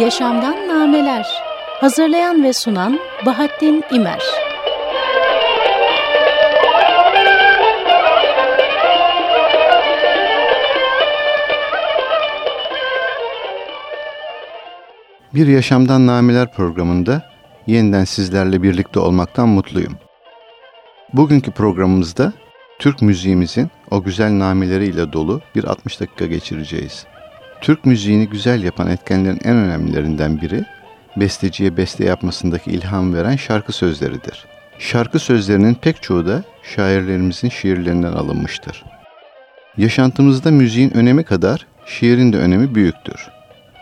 Yaşamdan Nameler Hazırlayan ve sunan Bahattin İmer Bir Yaşamdan Nameler programında yeniden sizlerle birlikte olmaktan mutluyum. Bugünkü programımızda Türk müziğimizin o güzel nameleriyle dolu bir 60 dakika geçireceğiz. Türk müziğini güzel yapan etkenlerin en önemlilerinden biri, besteciye beste yapmasındaki ilham veren şarkı sözleridir. Şarkı sözlerinin pek çoğu da şairlerimizin şiirlerinden alınmıştır. Yaşantımızda müziğin önemi kadar şiirin de önemi büyüktür.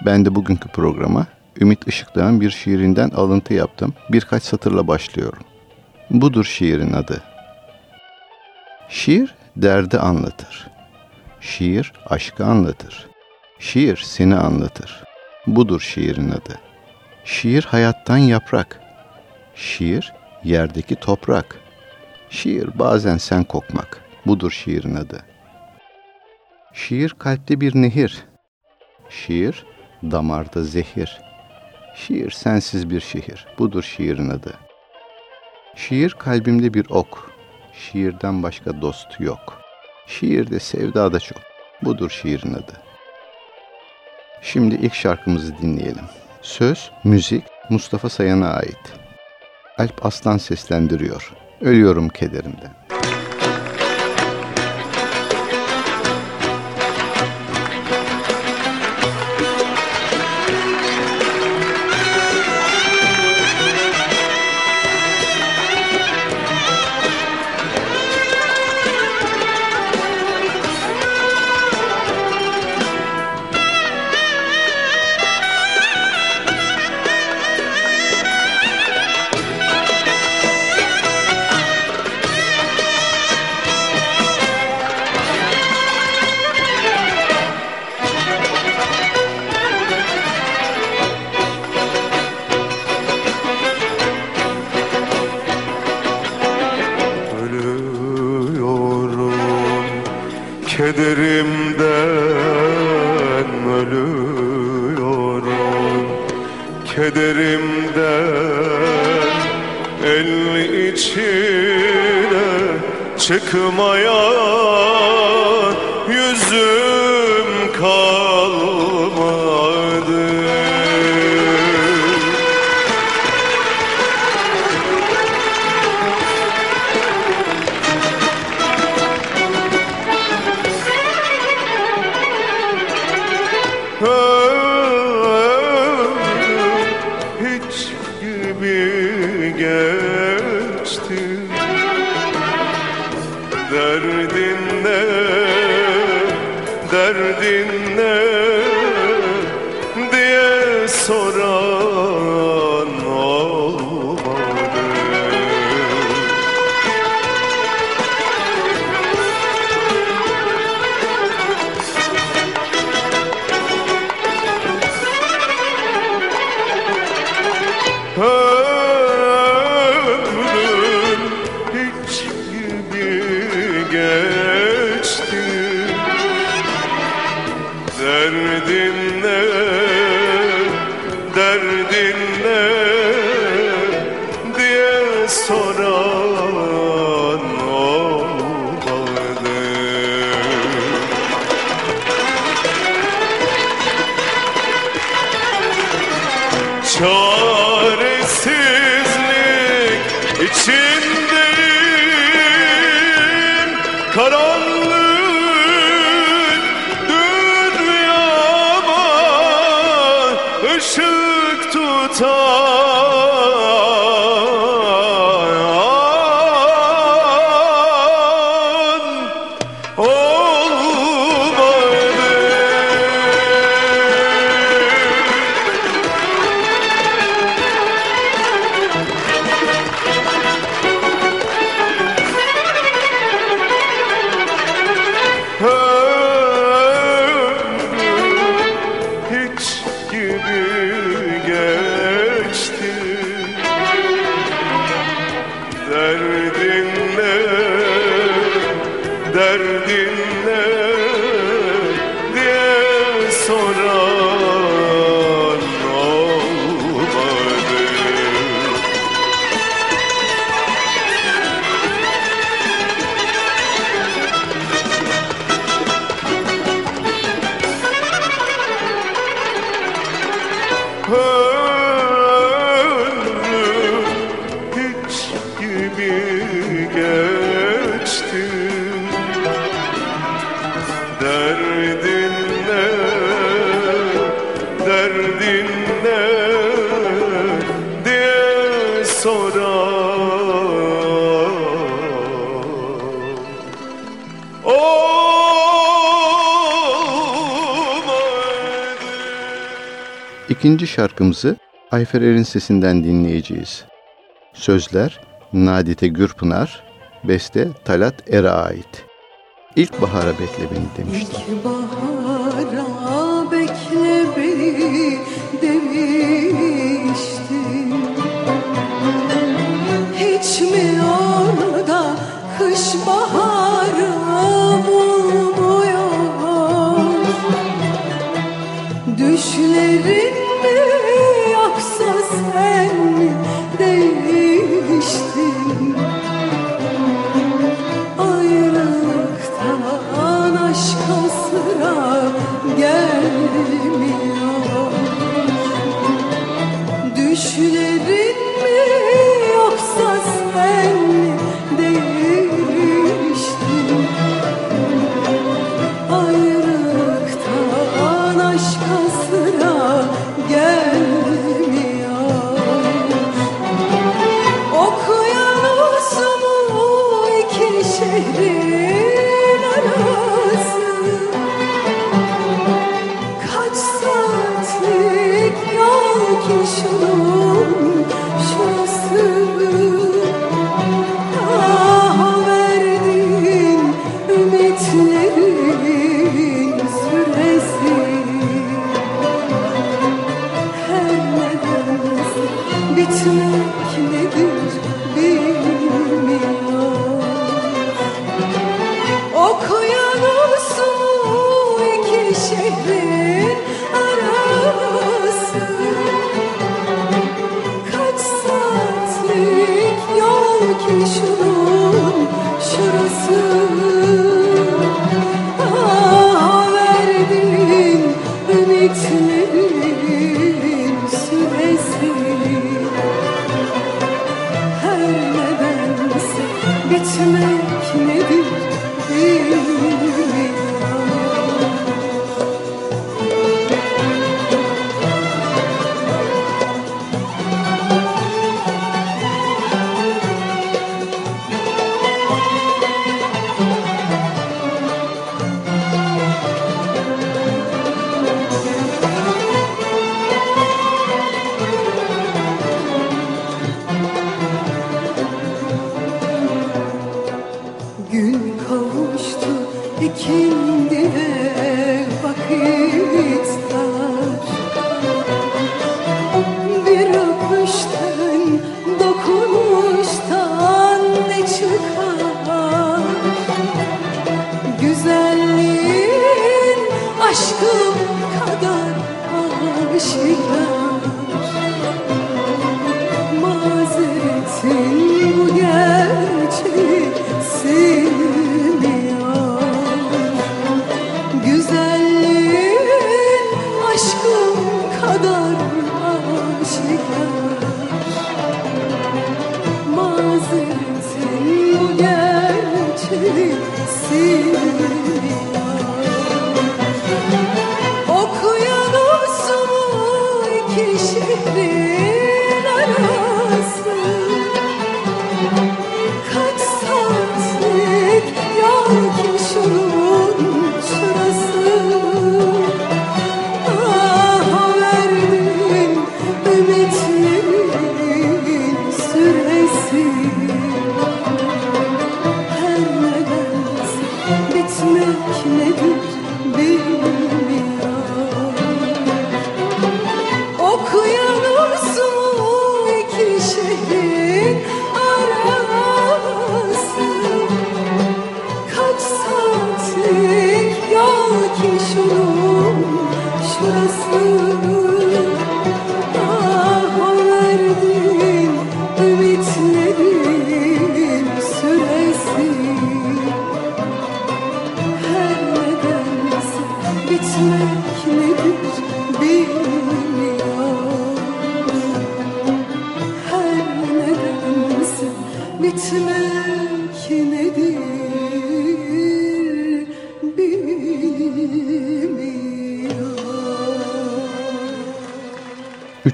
Ben de bugünkü programa Ümit Işıkdağ'ın bir şiirinden alıntı yaptım. Birkaç satırla başlıyorum. Budur şiirin adı. Şiir derdi anlatır. Şiir aşkı anlatır. Şiir seni anlatır. Budur şiirin adı. Şiir hayattan yaprak. Şiir yerdeki toprak. Şiir bazen sen kokmak. Budur şiirin adı. Şiir kalpte bir nehir. Şiir damarda zehir. Şiir sensiz bir şehir. Budur şiirin adı. Şiir kalbimde bir ok. Şiirden başka dost yok. Şiirde sevda da çok. Budur şiirin adı. Şimdi ilk şarkımızı dinleyelim. Söz, müzik Mustafa Sayan'a ait. Alp Aslan seslendiriyor. Ölüyorum kederimden. İkinci şarkımızı Ayfer Er'in sesinden dinleyeceğiz. Sözler Nadite Gürpınar, beste Talat Er'e ait. İlk bahara bekle beni demişti. İlk kış baharı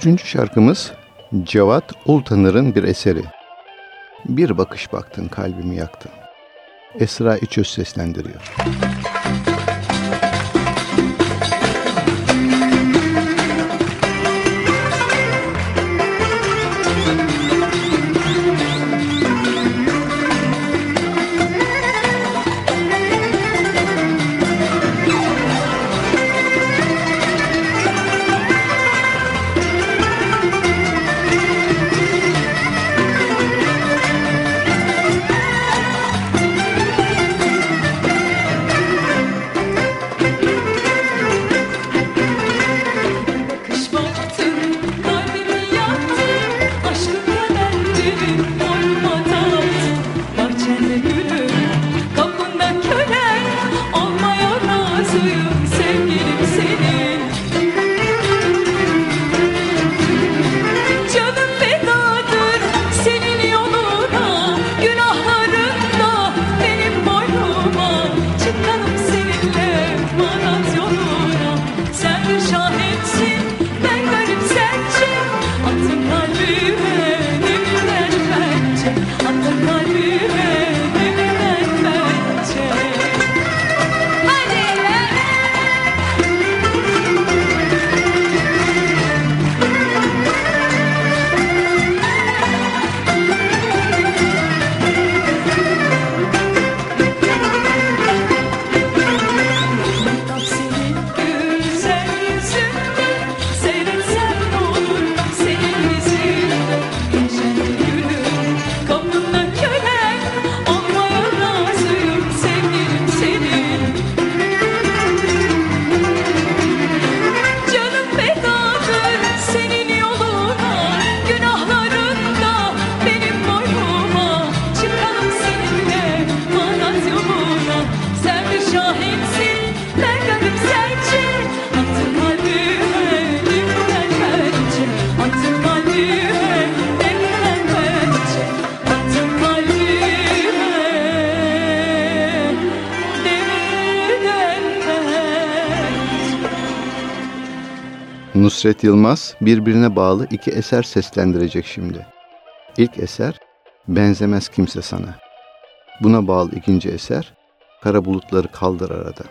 Üçüncü şarkımız Cevat Ultanır'ın bir eseri. Bir bakış baktın kalbimi yaktın. Esra İçöz seslendiriyor. Müzik Nusret Yılmaz birbirine bağlı iki eser seslendirecek şimdi. İlk eser Benzemez Kimse Sana. Buna bağlı ikinci eser Kara Bulutları Kaldır Arada.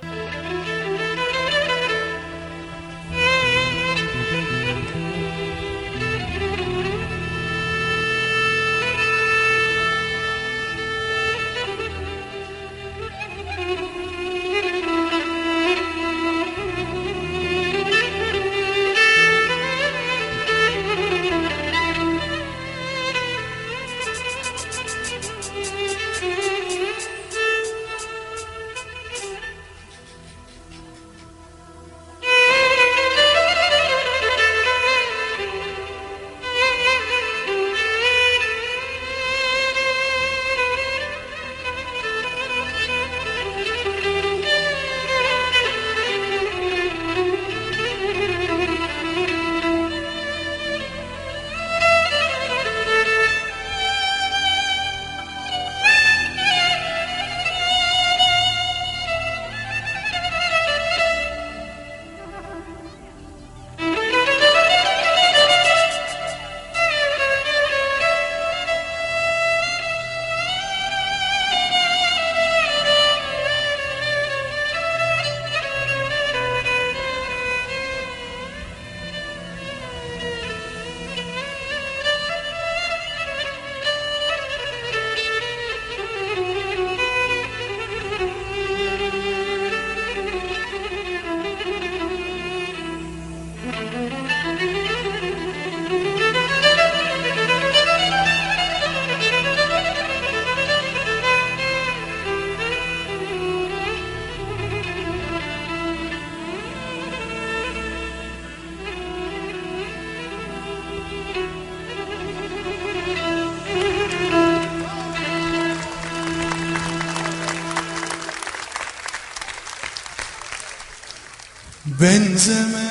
benzeme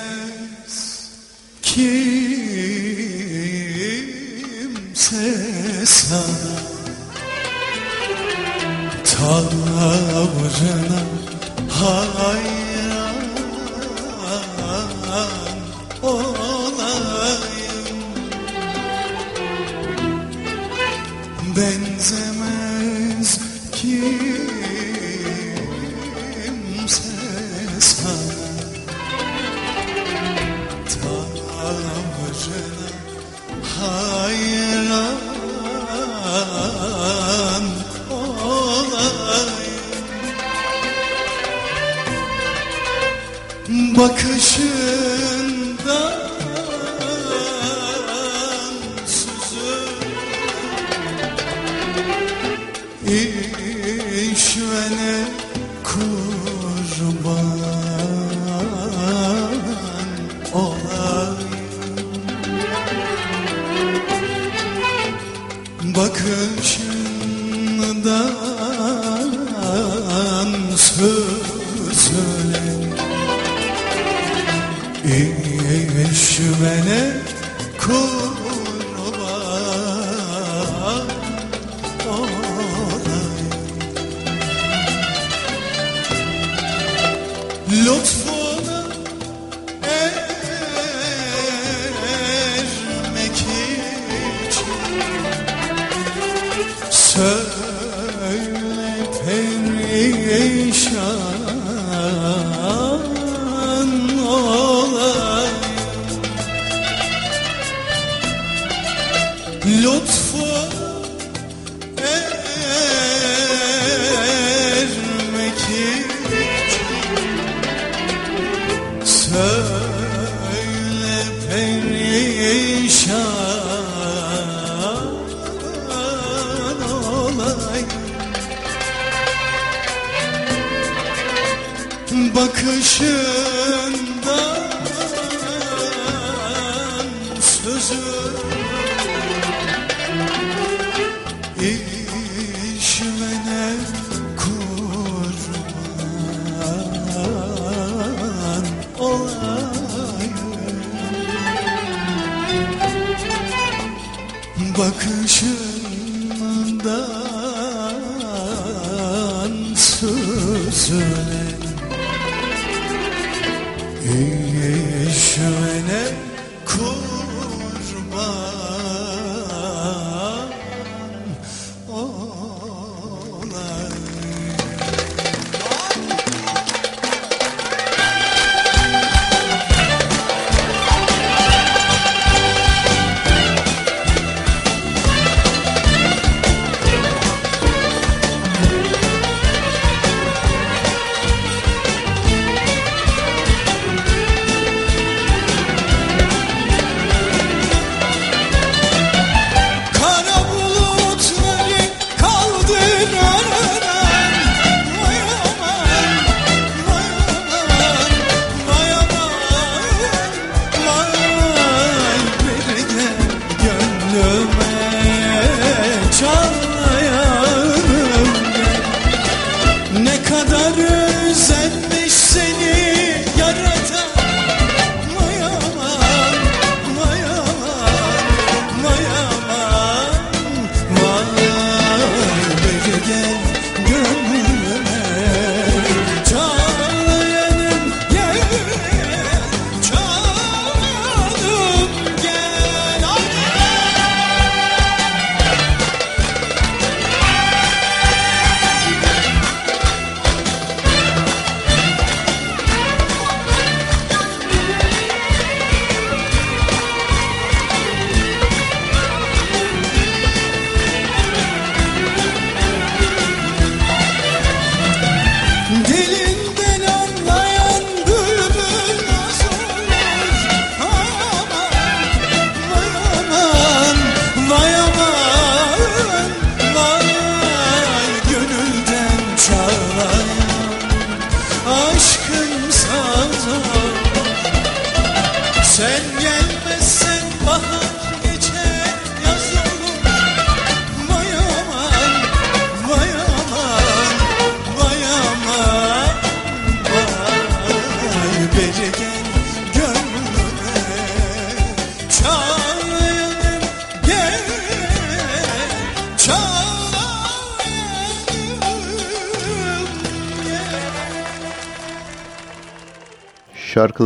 return.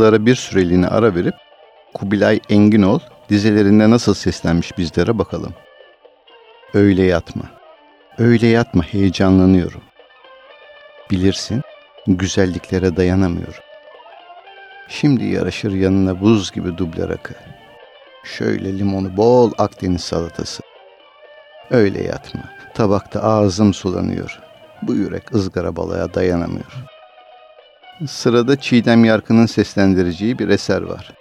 Şarkılara bir süreliğine ara verip Kubilay Enginol dizelerinde nasıl seslenmiş bizlere bakalım. Öyle yatma, öyle yatma heyecanlanıyorum. Bilirsin, güzelliklere dayanamıyorum. Şimdi yaraşır yanına buz gibi duble rakı. Şöyle limonu bol Akdeniz salatası. Öyle yatma, tabakta ağzım sulanıyor. Bu yürek ızgara balaya dayanamıyor. Sırada Çiğdem Yarkın'ın seslendireceği bir eser var.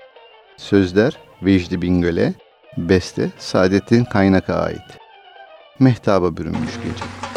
Sözler Vecdi Bingöl'e, beste Saadettin Kaynak'a ait. Mehtaba bürünmüş gece.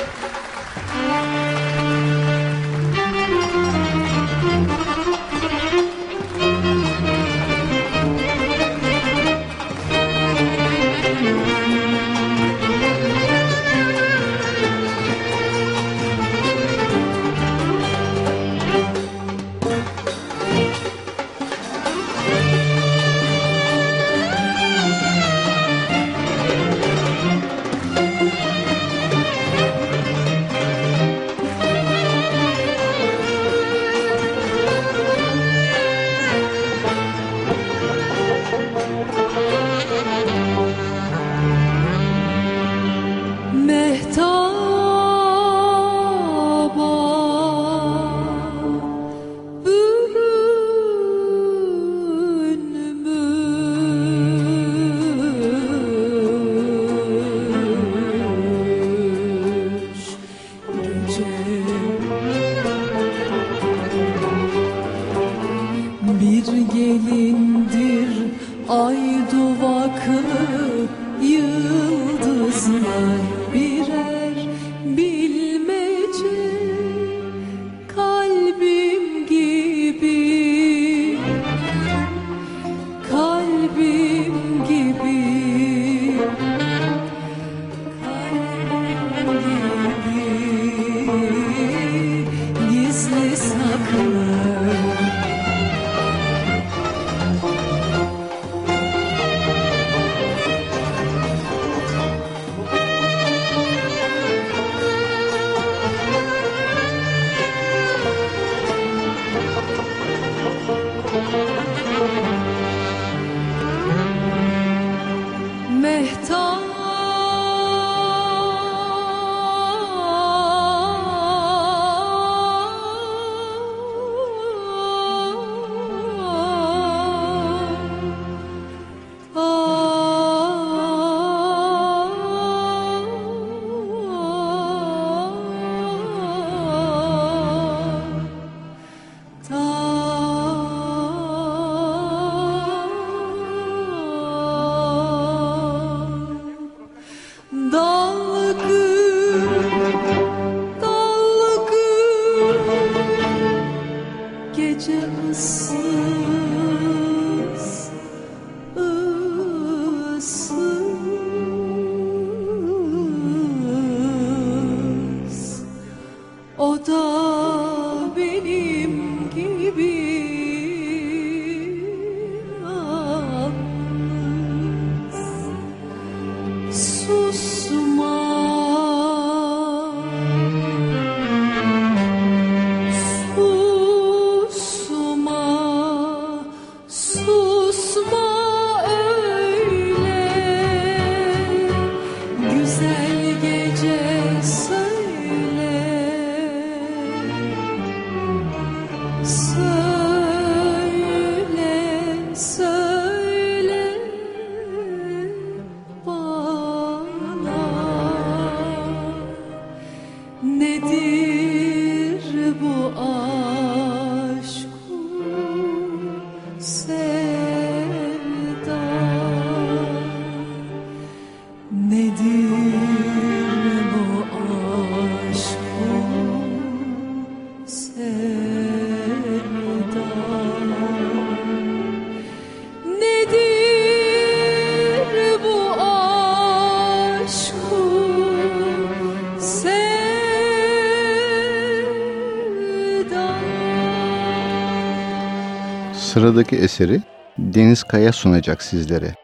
Sıradaki eseri Deniz Kaya sunacak sizlere.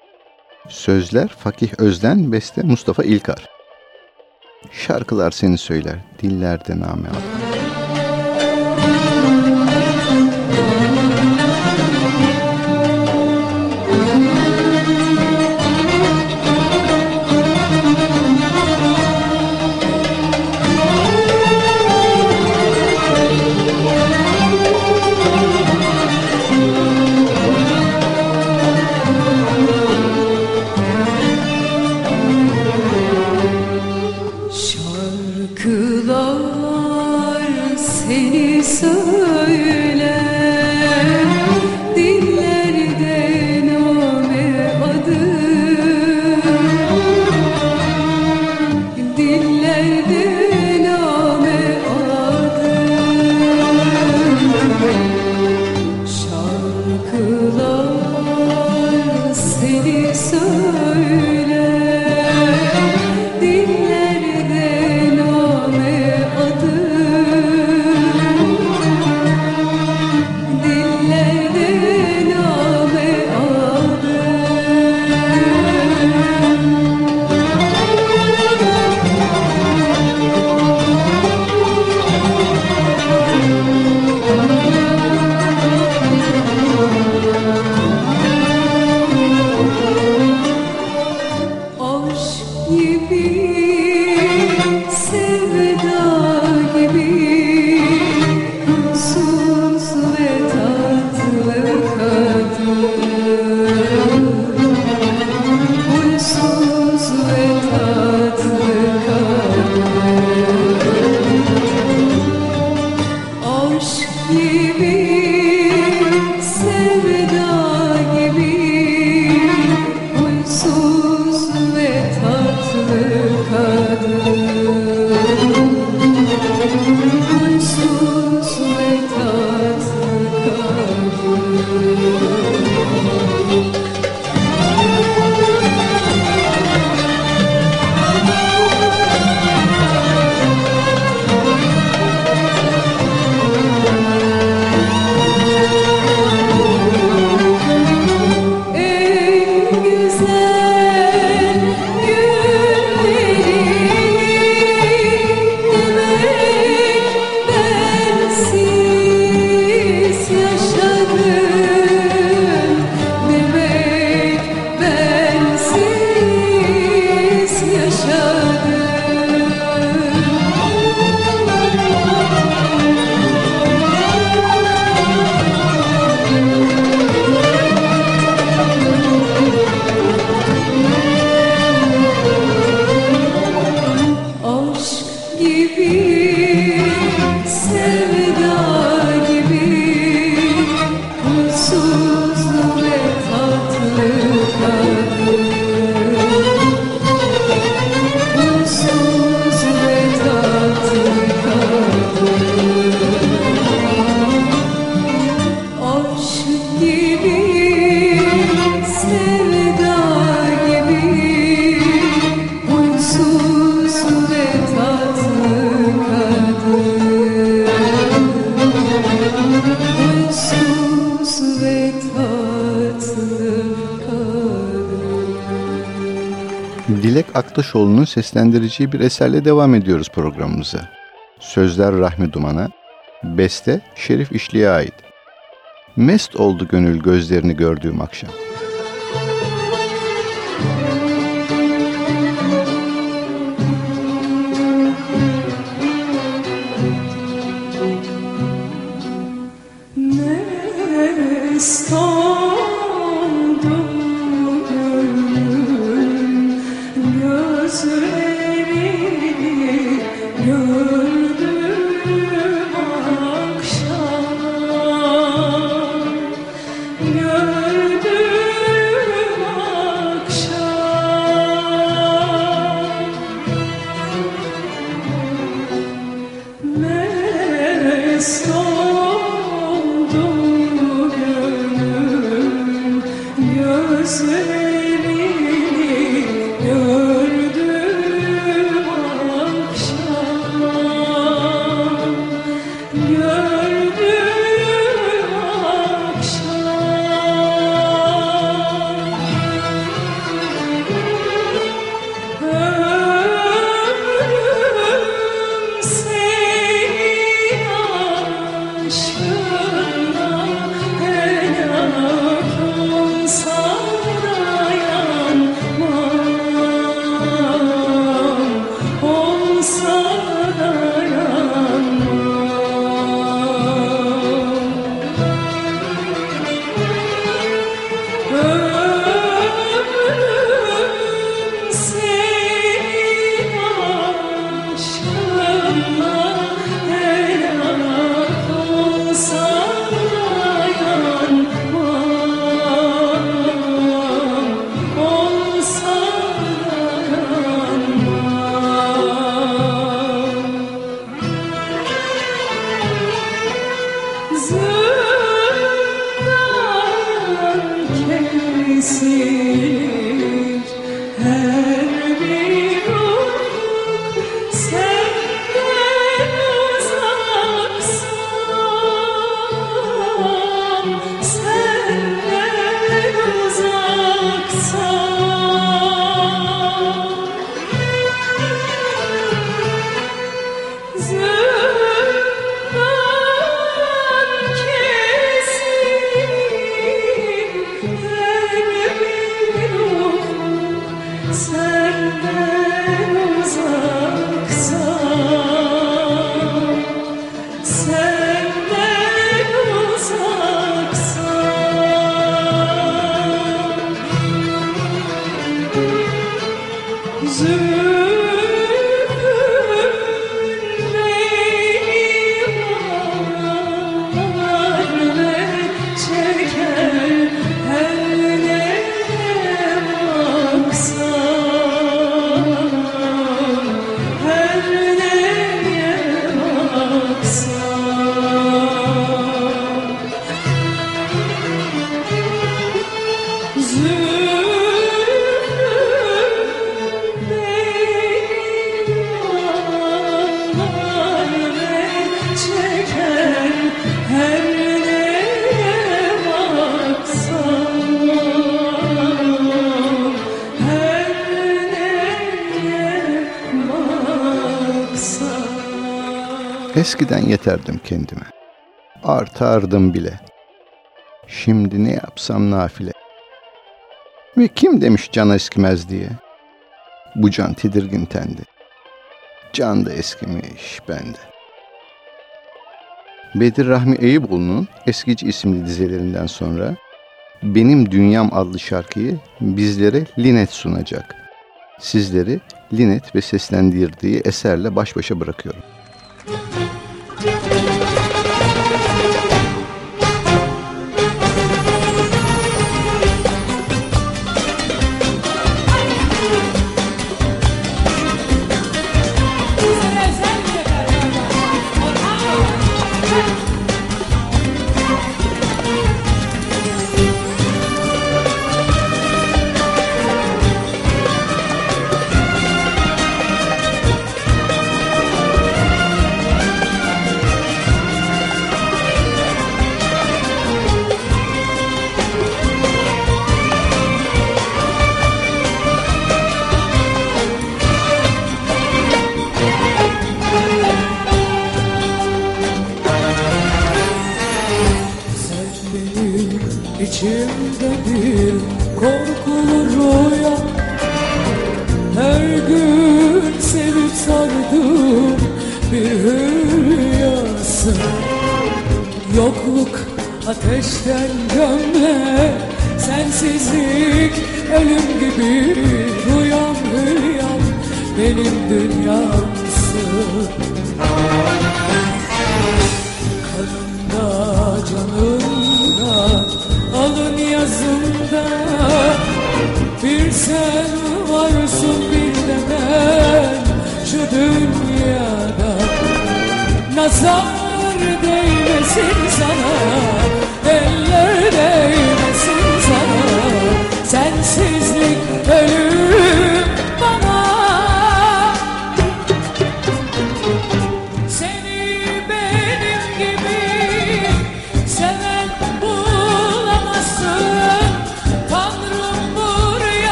Sözler Fakih Özden, beste Mustafa İlkar. Şarkılar seni söyler, dillerde name alır. Erdoğan'ın seslendireceği bir eserle devam ediyoruz programımıza. Sözler Rahmi Duman'a, beste Şerif İşli'ye ait. Mest oldu gönül gözlerini gördüğüm akşam. Esnaldım gönlüm gözlerim Eskiden yeterdim kendime. Artardım bile. Şimdi ne yapsam nafile. Ve kim demiş can eskimez diye? Bu can tedirgin tendi. Can da eskimiş bende. Bedir Rahmi Eyüboğlu'nun Eskici isimli dizelerinden sonra Benim Dünyam adlı şarkıyı bizlere Linet sunacak. Sizleri Linet ve seslendirdiği eserle baş başa bırakıyorum.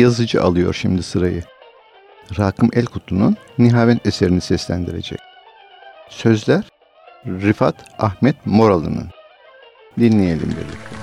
Yazıcı alıyor şimdi sırayı. Rakım Elkutlu'nun Nihavent eserini seslendirecek. Sözler Rifat Ahmet Moralı'nın. Dinleyelim birlikte.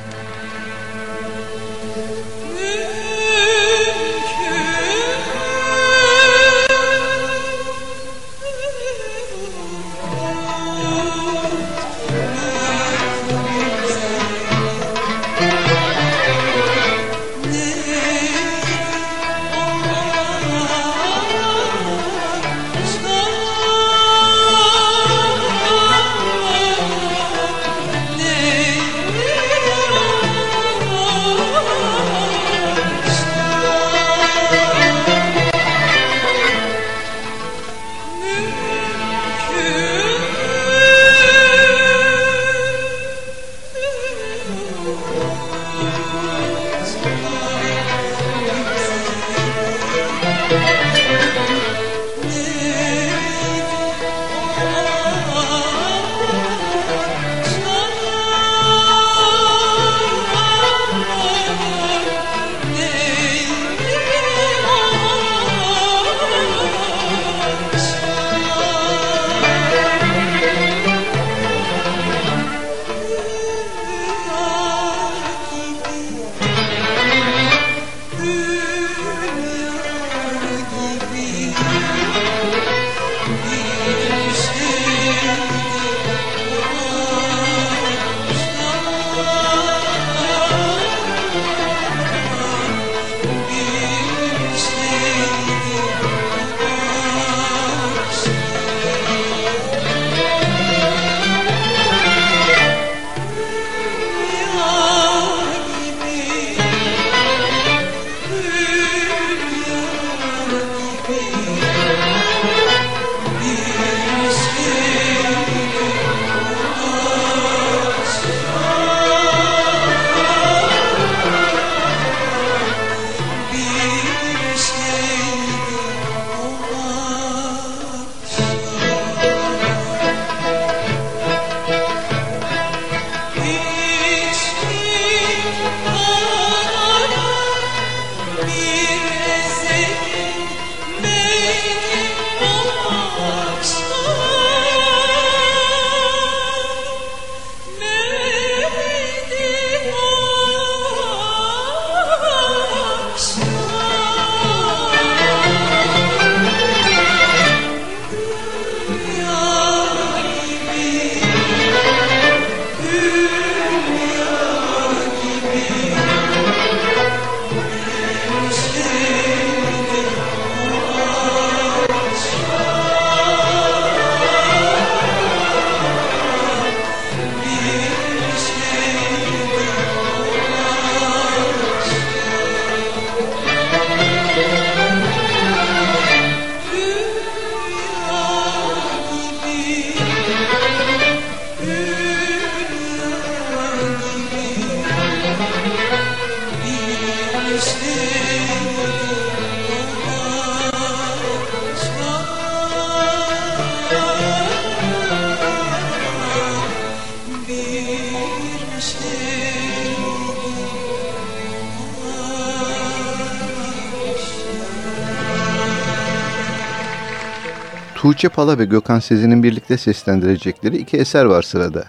Tuğçe Pala ve Gökhan Sezen'in birlikte seslendirecekleri iki eser var sırada.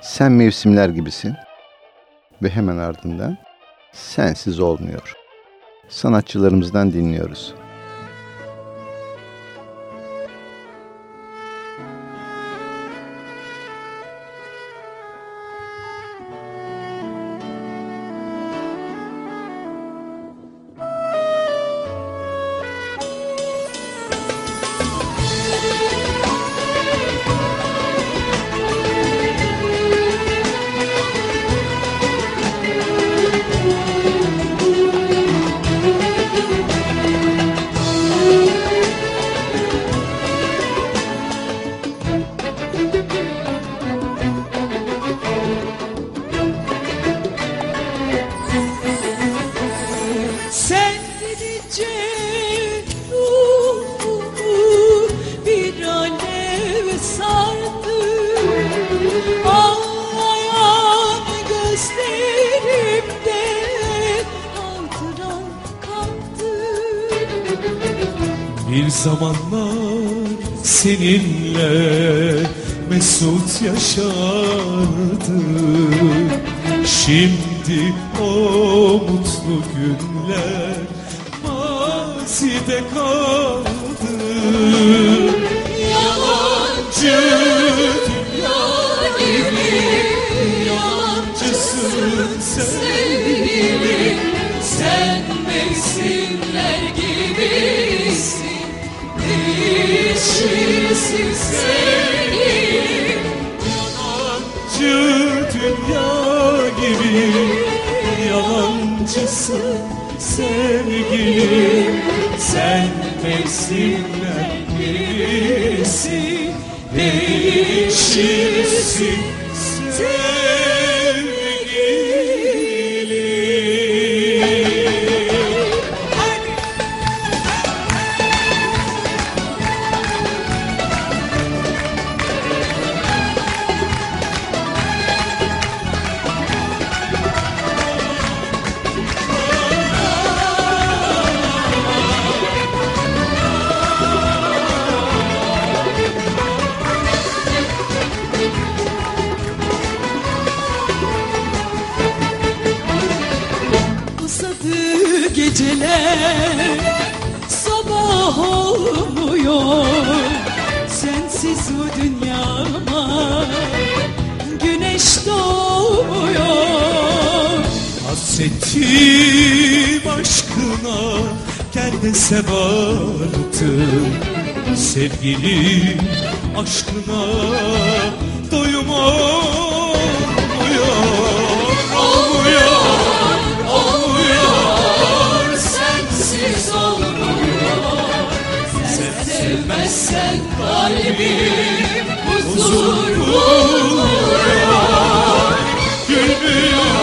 Sen mevsimler gibisin ve hemen ardından sensiz olmuyor. Sanatçılarımızdan dinliyoruz. Yaşardı. Şimdi o mutlu günler mazide kaldı geceler Sabah olmuyor. Sensiz bu dünyama Güneş doğmuyor. Hasretim aşkına gel de artık Sevgilim aşkına sevmezsen kalbim Huzur Gülmüyor, Gülmüyor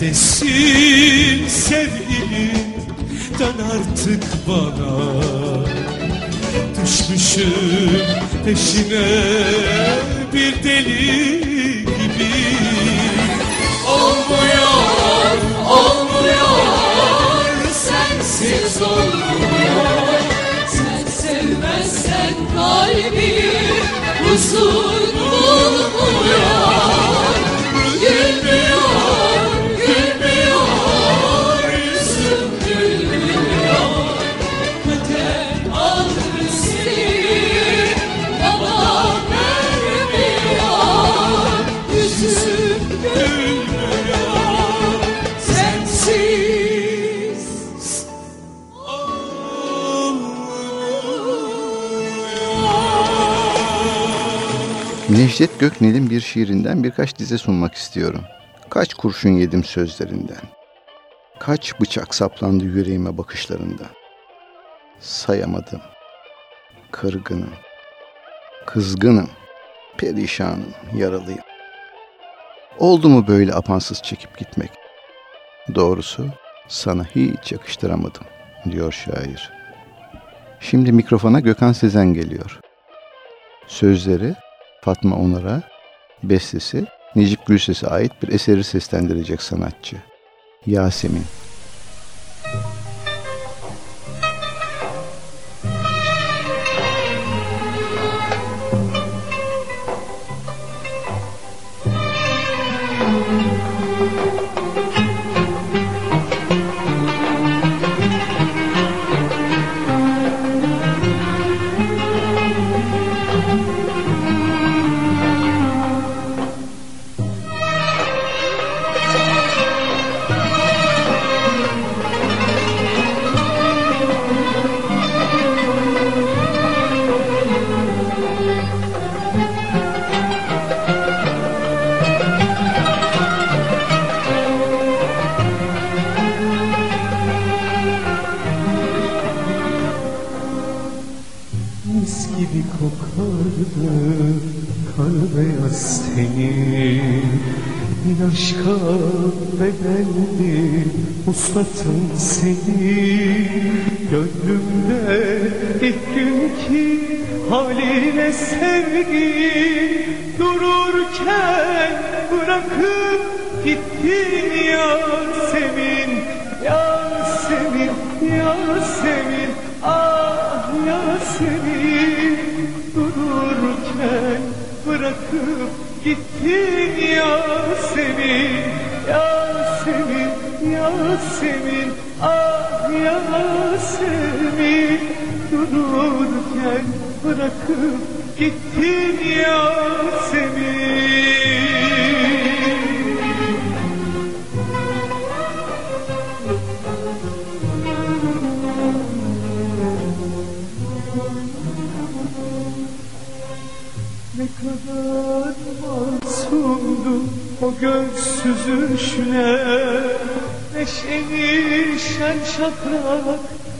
Neredesin sevgilim dön artık bana. Düşmüşüm peşine bir deli gibi. Olmuyor, olmuyor. Sensiz olmuyor. Sen sevmezsen kalbim huzur bulmuyor Necdet Göknel'in bir şiirinden birkaç dize sunmak istiyorum. Kaç kurşun yedim sözlerinden. Kaç bıçak saplandı yüreğime bakışlarından. Sayamadım. Kırgınım. Kızgınım. Perişanım, yaralıyım. Oldu mu böyle apansız çekip gitmek? Doğrusu sana hiç yakıştıramadım, diyor şair. Şimdi mikrofona Gökhan Sezen geliyor. Sözleri Fatma Onar'a, bestesi Necip Gülses'e ait bir eseri seslendirecek sanatçı. Yasemin. Bedelli uslatın seni. Gönlümde ilk günkü haline sevgi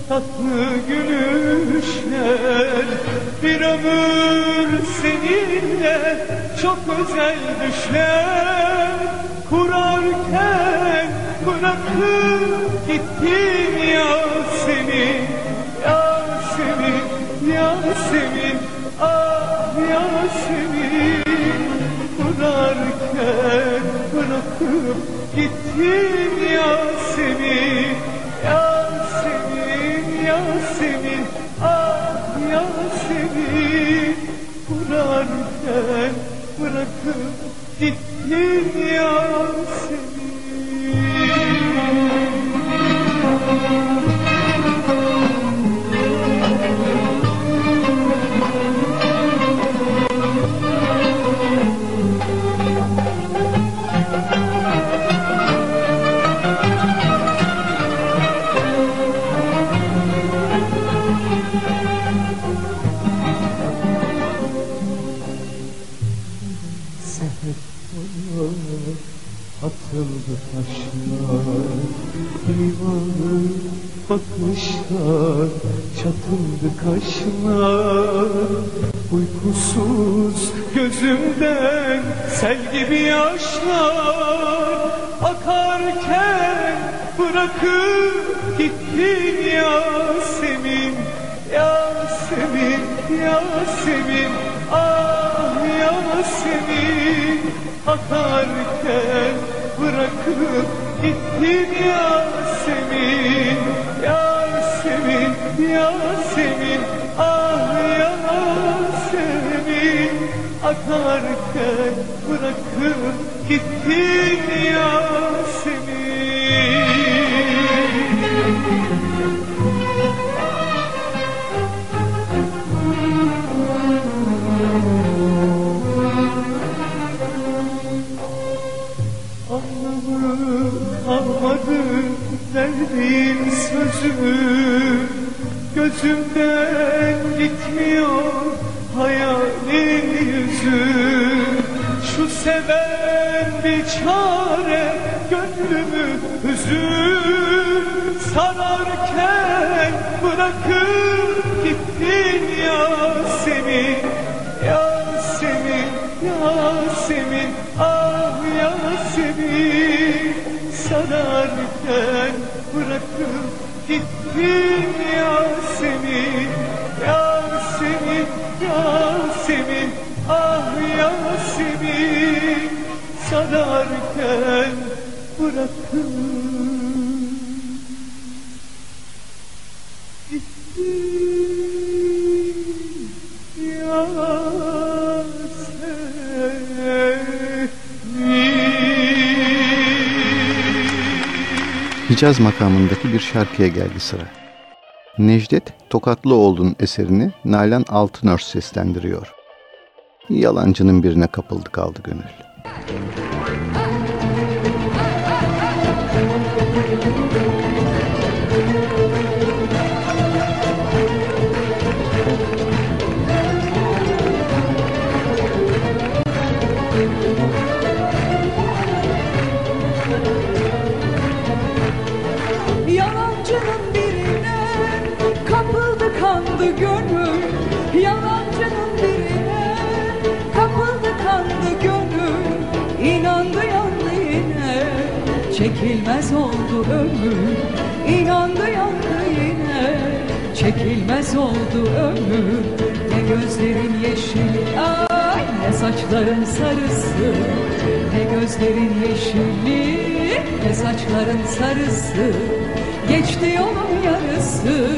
tatlı gülüşler. Bir ömür seninle çok özel düşler. Kurarken bırakıp gittin Yasemin Yasemin, Yasemin, ah Yasemin Kurarken bırakıp gittin bırakıp gittin kaşlar Uykusuz gözümden sel gibi yaşlar Akarken bırakıp gittin Yasemin Yasemin, Yasemin, ah Yasemin Akarken bırakıp gittin Yasemin. Yasemin, Yasemin, Akarken bırakıp gittin Yasemin Anlamı kalmadı verdiğin sözü Gözümden gitmiyor hayalin yüzü Şu seven bir çare gönlümü hüzün Sararken bırakıp gittin Yasemin Yasemin, Yasemin, ah Yasemin Sararken bırakıp gittin Yasemin Yasemin, Yasemin, ah Yasemin Sararken Yasemin Hicaz makamındaki bir şarkıya geldi sıra. Necdet Tokatlıoğlu'nun eserini Nalan Altınörs seslendiriyor. Yalancının birine kapıldı kaldı gönül. Çekilmez oldu ömür inandı yandı yine. Çekilmez oldu ömür Ne gözlerin yeşili ay Ne saçların sarısı. Ne gözlerin yeşili Ne saçların sarısı. Geçti yolun yarısı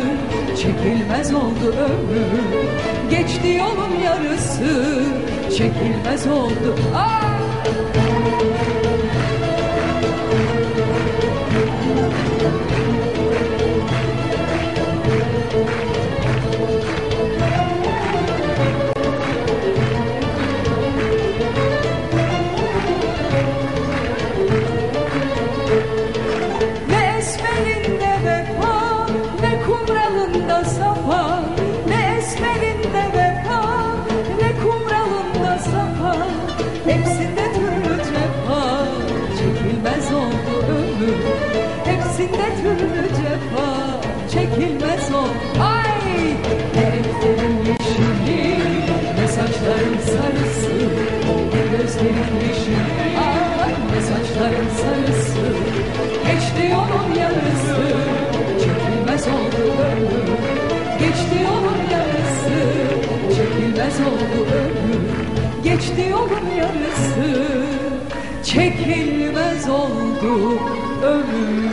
Çekilmez oldu ömür. Geçti yolun yarısı Çekilmez oldu. Ay saçların sarısı Geçti yolun yarısı Çekilmez oldu ömür Geçti yolun yarısı Çekilmez oldu ömür Geçti yolun yarısı Çekilmez oldu ömür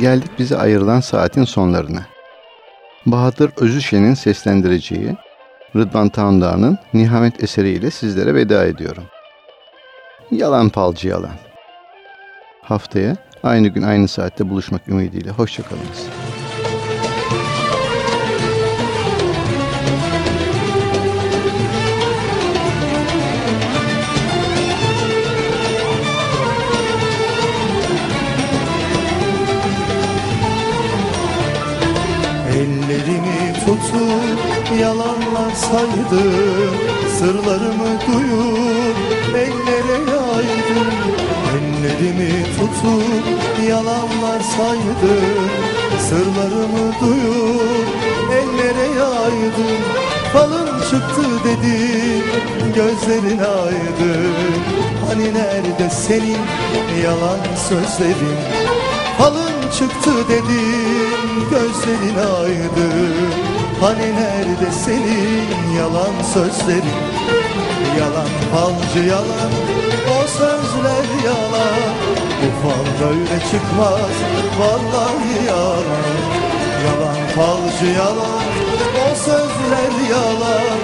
Geldik bizi ayrılan saatin sonlarına. Bahadır Özüşen'in seslendireceği Rıdvan Tandağ'ın Nihamet eseriyle sizlere veda ediyorum. Yalan palcı yalan. Haftaya aynı gün aynı saatte buluşmak ümidiyle. Hoşçakalınız. Ellerimi tutup yalanlar saydım Sırlarımı duyup ellere yaydım Ellerimi tutup yalanlar saydım. Sırlarımı duyup ellere yaydım. Falım çıktı dedi gözlerin aydın. Hani nerede senin yalan sözlerin? Falın çıktı dedim gözlerin aydın. Hani nerede senin yalan sözlerin? Yalan falcı yalan sözler yalan. Bu böyle çıkmaz vallahi yalan. Yalan falcı yalan o sözler yalan.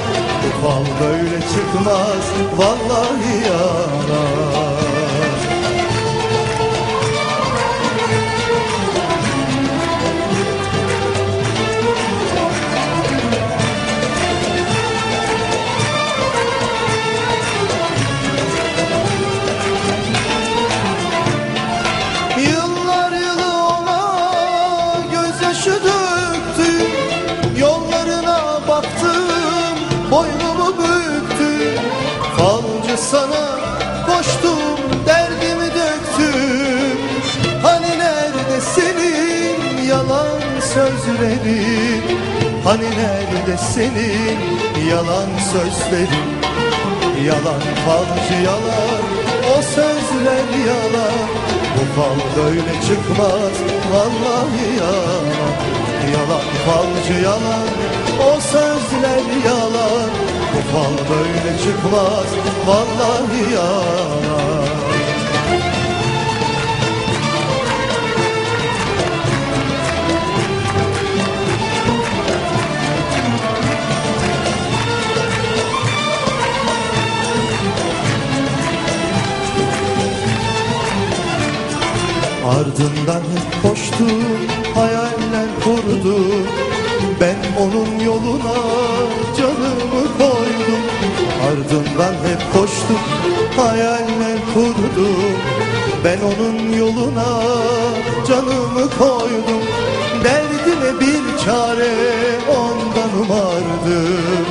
Bu böyle çıkmaz vallahi yalan sözlerin Hani nerede senin yalan sözlerin? Yalan falcı yalan o sözler yalan. Bu fal böyle çıkmaz vallahi yalan Yalan falcı yalan o sözler yalan. Bu fal böyle çıkmaz vallahi yalan Ardından hep koştum, hayaller kurdum Ben onun yoluna canımı koydum. Ardından hep koştum, hayaller kurdum Ben onun yoluna canımı koydum. Derdime bir çare ondan umardım.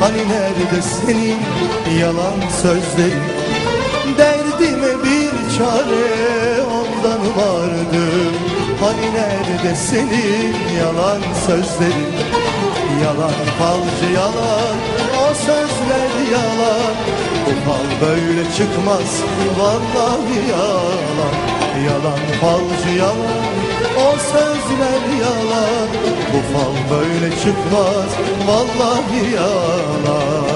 Hani nerede senin yalan sözlerin Hani nerede senin yalan sözlerin Yalan falcı yalan o sözler yalan. Bu fal böyle çıkmaz vallahi yalan. Yalan falcı yalan o sözler yalan. Bu fal böyle çıkmaz vallahi yalan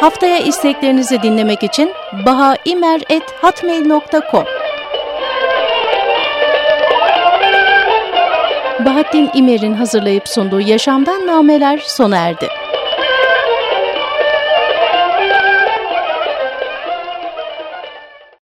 Haftaya isteklerinizi dinlemek için bahaimer.hotmail.com Bahattin İmer'in hazırlayıp sunduğu Yaşamdan Nameler sona erdi.